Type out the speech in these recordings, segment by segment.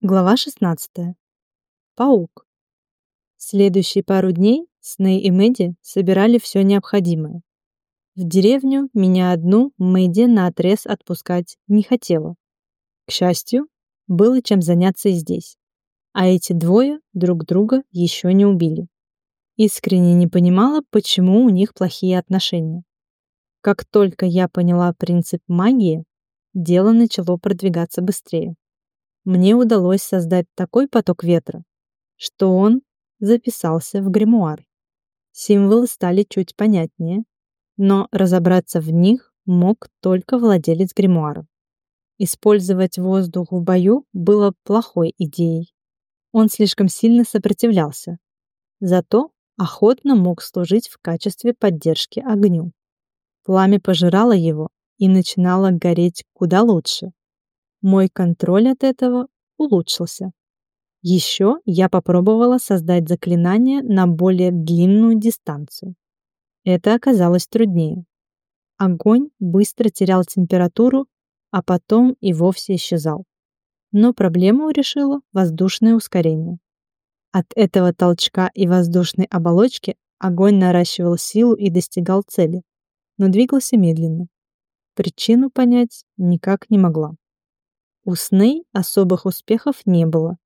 Глава 16. Паук. Следующие пару дней Сней и Мэдди собирали все необходимое. В деревню меня одну Мэдди наотрез отпускать не хотела. К счастью, было чем заняться и здесь. А эти двое друг друга еще не убили. Искренне не понимала, почему у них плохие отношения. Как только я поняла принцип магии, дело начало продвигаться быстрее мне удалось создать такой поток ветра, что он записался в гримуар. Символы стали чуть понятнее, но разобраться в них мог только владелец гримуара. Использовать воздух в бою было плохой идеей. Он слишком сильно сопротивлялся. Зато охотно мог служить в качестве поддержки огню. Пламя пожирало его и начинало гореть куда лучше. Мой контроль от этого улучшился. Еще я попробовала создать заклинание на более длинную дистанцию. Это оказалось труднее. Огонь быстро терял температуру, а потом и вовсе исчезал. Но проблему решило воздушное ускорение. От этого толчка и воздушной оболочки огонь наращивал силу и достигал цели, но двигался медленно. Причину понять никак не могла. У Сны особых успехов не было.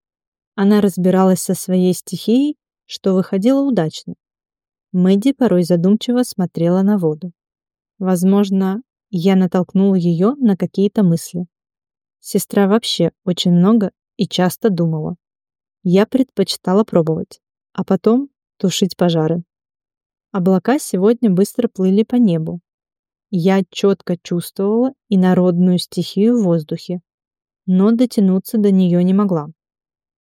Она разбиралась со своей стихией, что выходило удачно. Мэдди порой задумчиво смотрела на воду. Возможно, я натолкнула ее на какие-то мысли. Сестра вообще очень много и часто думала. Я предпочитала пробовать, а потом тушить пожары. Облака сегодня быстро плыли по небу. Я четко чувствовала инородную стихию в воздухе, но дотянуться до нее не могла.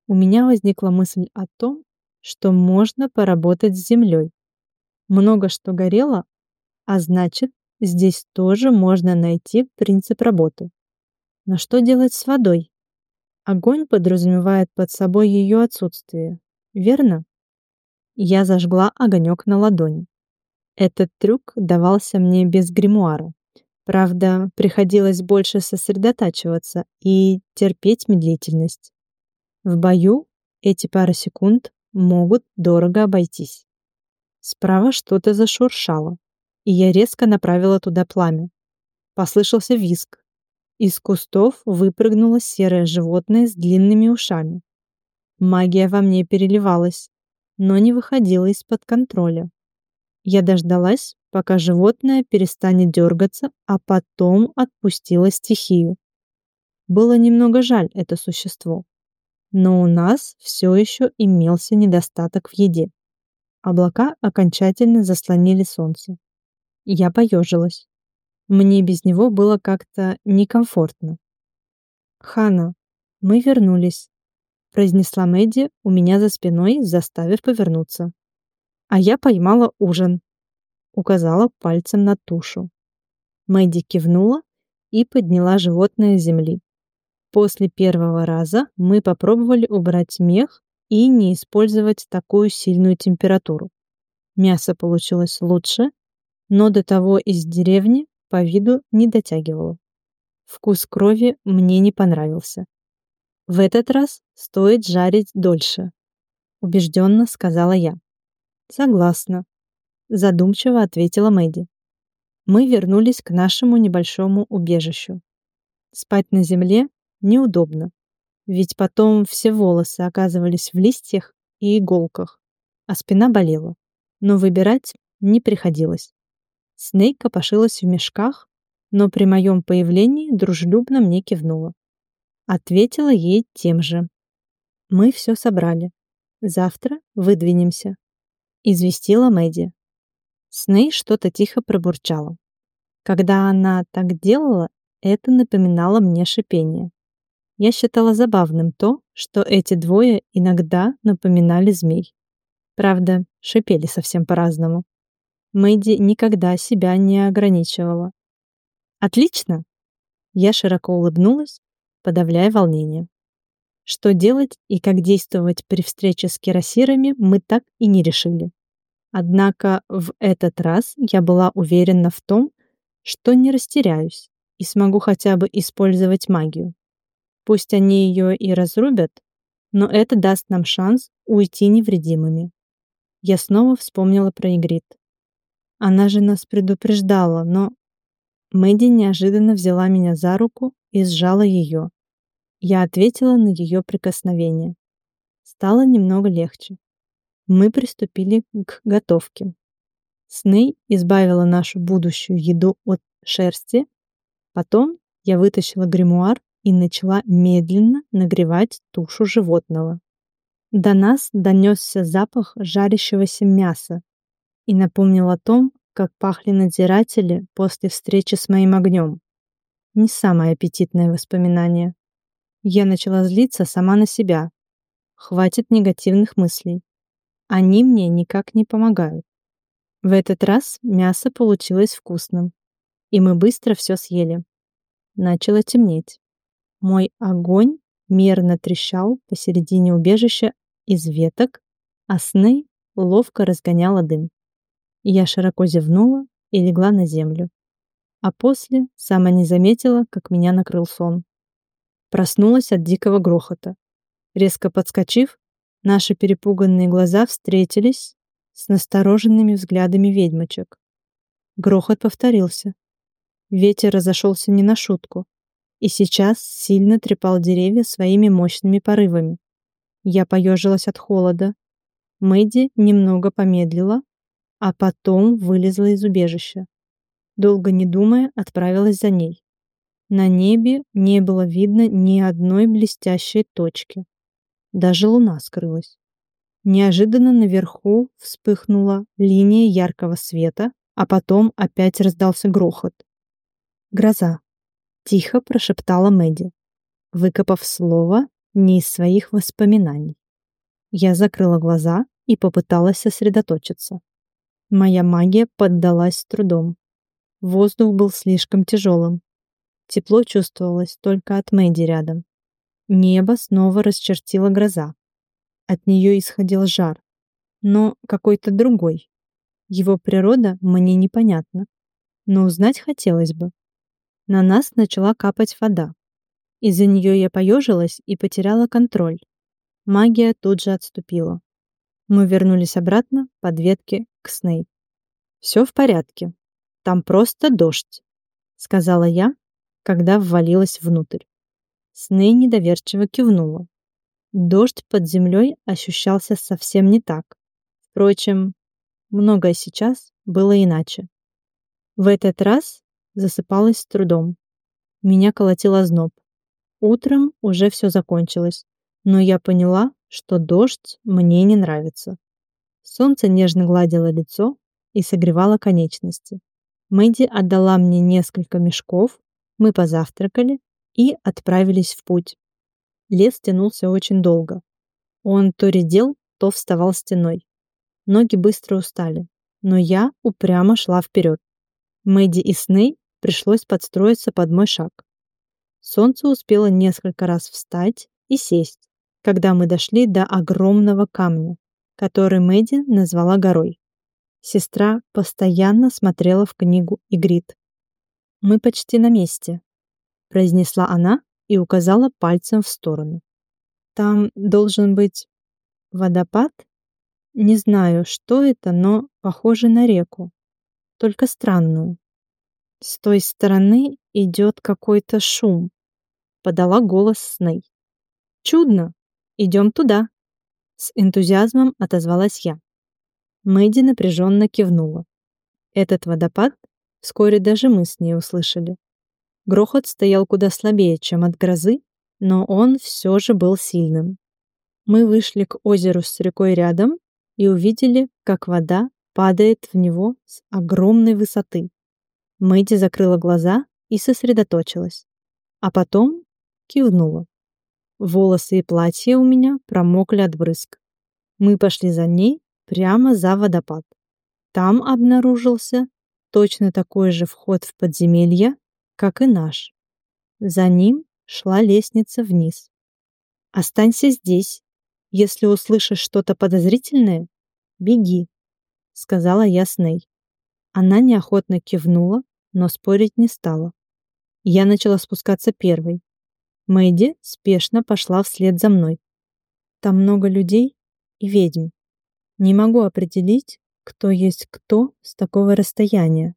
У меня возникла мысль о том, что можно поработать с землей. Много что горело, а значит, здесь тоже можно найти принцип работы. Но что делать с водой? Огонь подразумевает под собой ее отсутствие, верно? Я зажгла огонек на ладони. Этот трюк давался мне без гримуара. Правда, приходилось больше сосредотачиваться и терпеть медлительность. В бою эти пары секунд могут дорого обойтись. Справа что-то зашуршало, и я резко направила туда пламя. Послышался визг. Из кустов выпрыгнуло серое животное с длинными ушами. Магия во мне переливалась, но не выходила из-под контроля. Я дождалась, пока животное перестанет дергаться, а потом отпустила стихию. Было немного жаль это существо. Но у нас все еще имелся недостаток в еде. Облака окончательно заслонили солнце. Я поежилась. Мне без него было как-то некомфортно. «Хана, мы вернулись», — произнесла Мэдди у меня за спиной, заставив повернуться. А я поймала ужин указала пальцем на тушу. Мэдди кивнула и подняла животное с земли. После первого раза мы попробовали убрать мех и не использовать такую сильную температуру. Мясо получилось лучше, но до того из деревни по виду не дотягивало. Вкус крови мне не понравился. В этот раз стоит жарить дольше, убежденно сказала я. Согласна, задумчиво ответила Мэдди. Мы вернулись к нашему небольшому убежищу. Спать на земле неудобно, ведь потом все волосы оказывались в листьях и иголках, а спина болела. Но выбирать не приходилось. Снейк копошилась в мешках, но при моем появлении дружелюбно мне кивнула. Ответила ей тем же. Мы все собрали. Завтра выдвинемся. Известила Мэдди. Сней что-то тихо пробурчала. Когда она так делала, это напоминало мне шипение. Я считала забавным то, что эти двое иногда напоминали змей. Правда, шипели совсем по-разному. Мэйди никогда себя не ограничивала. «Отлично!» Я широко улыбнулась, подавляя волнение. Что делать и как действовать при встрече с кирасирами мы так и не решили. Однако в этот раз я была уверена в том, что не растеряюсь и смогу хотя бы использовать магию. Пусть они ее и разрубят, но это даст нам шанс уйти невредимыми. Я снова вспомнила про Игрит. Она же нас предупреждала, но... Мэдди неожиданно взяла меня за руку и сжала ее. Я ответила на ее прикосновение. Стало немного легче. Мы приступили к готовке. Сней избавила нашу будущую еду от шерсти. Потом я вытащила гримуар и начала медленно нагревать тушу животного. До нас донесся запах жарящегося мяса и напомнил о том, как пахли надзиратели после встречи с моим огнем. Не самое аппетитное воспоминание. Я начала злиться сама на себя. Хватит негативных мыслей. Они мне никак не помогают. В этот раз мясо получилось вкусным, и мы быстро все съели. Начало темнеть. Мой огонь мерно трещал посередине убежища из веток, а сны ловко разгоняла дым. Я широко зевнула и легла на землю. А после сама не заметила, как меня накрыл сон. Проснулась от дикого грохота. Резко подскочив, наши перепуганные глаза встретились с настороженными взглядами ведьмочек. Грохот повторился. Ветер разошелся не на шутку и сейчас сильно трепал деревья своими мощными порывами. Я поежилась от холода. Мэдди немного помедлила, а потом вылезла из убежища. Долго не думая, отправилась за ней. На небе не было видно ни одной блестящей точки. Даже луна скрылась. Неожиданно наверху вспыхнула линия яркого света, а потом опять раздался грохот. Гроза. Тихо прошептала Мэдди, выкопав слово не из своих воспоминаний. Я закрыла глаза и попыталась сосредоточиться. Моя магия поддалась трудом. Воздух был слишком тяжелым. Тепло чувствовалось только от Мэдди рядом. Небо снова расчертила гроза. От нее исходил жар, но какой-то другой. Его природа мне непонятна, но узнать хотелось бы. На нас начала капать вода. Из-за нее я поежилась и потеряла контроль. Магия тут же отступила. Мы вернулись обратно под ветки к Снейп. «Все в порядке. Там просто дождь», — сказала я, когда ввалилась внутрь. Сней недоверчиво кивнула. Дождь под землей ощущался совсем не так. Впрочем, многое сейчас было иначе. В этот раз засыпалась с трудом. Меня колотил зноб. Утром уже все закончилось, но я поняла, что дождь мне не нравится. Солнце нежно гладило лицо и согревало конечности. Мэдди отдала мне несколько мешков, мы позавтракали и отправились в путь. Лес тянулся очень долго. Он то редел, то вставал стеной. Ноги быстро устали, но я упрямо шла вперед. Мэдди и Сней пришлось подстроиться под мой шаг. Солнце успело несколько раз встать и сесть, когда мы дошли до огромного камня, который Мэдди назвала горой. Сестра постоянно смотрела в книгу Игрит. «Мы почти на месте», — произнесла она и указала пальцем в сторону. «Там должен быть водопад? Не знаю, что это, но похоже на реку, только странную. С той стороны идет какой-то шум. Подала голос Сней. Чудно. Идем туда. С энтузиазмом отозвалась я. Мэдди напряженно кивнула. Этот водопад вскоре даже мы с ней услышали. Грохот стоял куда слабее, чем от грозы, но он все же был сильным. Мы вышли к озеру с рекой рядом и увидели, как вода падает в него с огромной высоты. Мэдди закрыла глаза и сосредоточилась. А потом кивнула. Волосы и платье у меня промокли от брызг. Мы пошли за ней прямо за водопад. Там обнаружился точно такой же вход в подземелье, как и наш. За ним шла лестница вниз. «Останься здесь. Если услышишь что-то подозрительное, беги», — сказала я Сней. Она неохотно кивнула, но спорить не стала. Я начала спускаться первой. Мэйди спешно пошла вслед за мной. Там много людей и ведьм. Не могу определить, кто есть кто с такого расстояния.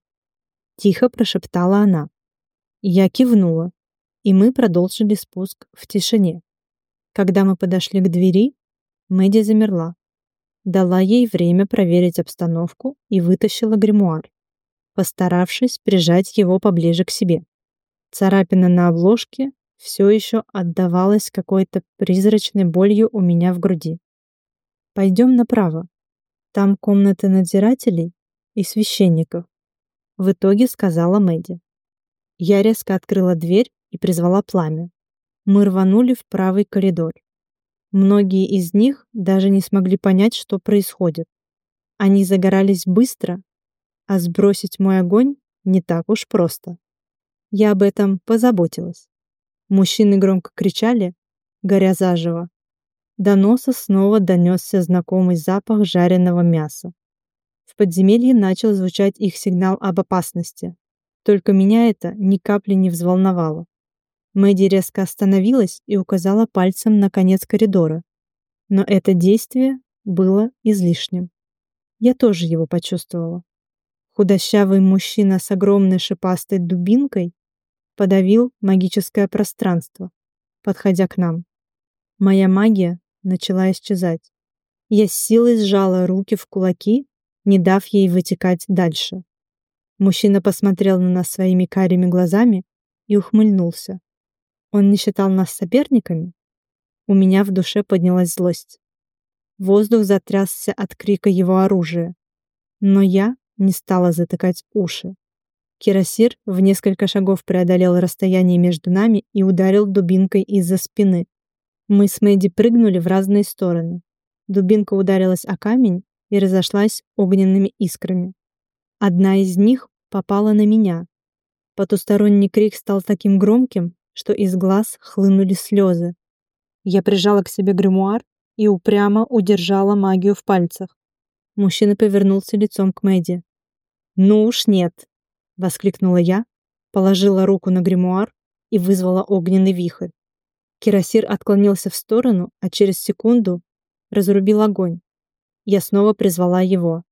Тихо прошептала она. Я кивнула, и мы продолжили спуск в тишине. Когда мы подошли к двери, Мэдди замерла. Дала ей время проверить обстановку и вытащила гримуар, постаравшись прижать его поближе к себе. Царапина на обложке все еще отдавалась какой-то призрачной болью у меня в груди. «Пойдем направо. Там комнаты надзирателей и священников», в итоге сказала Мэдди. Я резко открыла дверь и призвала пламя. Мы рванули в правый коридор. Многие из них даже не смогли понять, что происходит. Они загорались быстро, а сбросить мой огонь не так уж просто. Я об этом позаботилась. Мужчины громко кричали, горя заживо. До носа снова донесся знакомый запах жареного мяса. В подземелье начал звучать их сигнал об опасности. Только меня это ни капли не взволновало. Мэдди резко остановилась и указала пальцем на конец коридора. Но это действие было излишним. Я тоже его почувствовала. Худощавый мужчина с огромной шипастой дубинкой подавил магическое пространство, подходя к нам. Моя магия начала исчезать. Я с силой сжала руки в кулаки, не дав ей вытекать дальше. Мужчина посмотрел на нас своими карими глазами и ухмыльнулся. Он не считал нас соперниками? У меня в душе поднялась злость. Воздух затрясся от крика его оружия. Но я не стала затыкать уши. Кирасир в несколько шагов преодолел расстояние между нами и ударил дубинкой из-за спины. Мы с Мэдди прыгнули в разные стороны. Дубинка ударилась о камень и разошлась огненными искрами. Одна из них попала на меня. Потусторонний крик стал таким громким, что из глаз хлынули слезы. Я прижала к себе гримуар и упрямо удержала магию в пальцах. Мужчина повернулся лицом к Мэдди. «Ну уж нет!» — воскликнула я, положила руку на гримуар и вызвала огненный вихрь. Кирасир отклонился в сторону, а через секунду разрубил огонь. Я снова призвала его.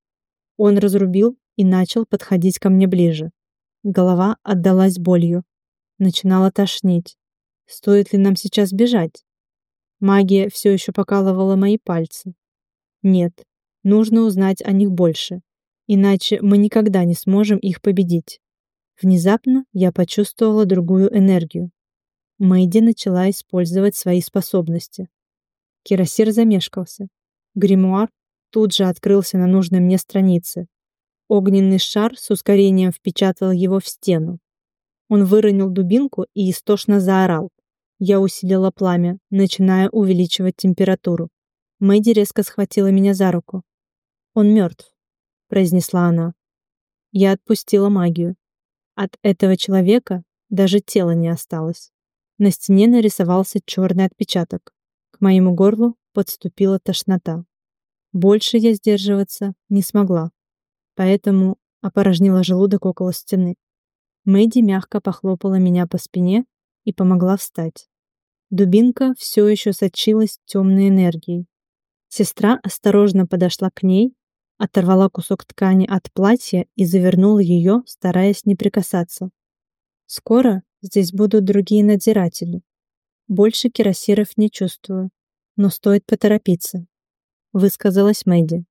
Он разрубил и начал подходить ко мне ближе. Голова отдалась болью. Начинала тошнить. Стоит ли нам сейчас бежать? Магия все еще покалывала мои пальцы. Нет, нужно узнать о них больше, иначе мы никогда не сможем их победить. Внезапно я почувствовала другую энергию. Мэйди начала использовать свои способности. Кирасир замешкался. Гримуар тут же открылся на нужной мне странице. Огненный шар с ускорением впечатал его в стену. Он выронил дубинку и истошно заорал. Я усилила пламя, начиная увеличивать температуру. Мэдди резко схватила меня за руку. «Он мертв», — произнесла она. Я отпустила магию. От этого человека даже тела не осталось. На стене нарисовался черный отпечаток. К моему горлу подступила тошнота. Больше я сдерживаться не смогла, поэтому опорожнила желудок около стены. Мэдди мягко похлопала меня по спине и помогла встать. Дубинка все еще сочилась темной энергией. Сестра осторожно подошла к ней, оторвала кусок ткани от платья и завернула ее, стараясь не прикасаться. «Скоро здесь будут другие надзиратели. Больше кирасиров не чувствую, но стоит поторопиться», — высказалась Мэдди.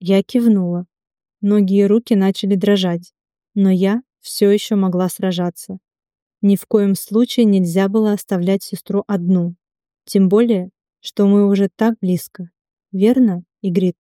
Я кивнула. Ноги и руки начали дрожать, но я все еще могла сражаться. Ни в коем случае нельзя было оставлять сестру одну. Тем более, что мы уже так близко. Верно, Игрит?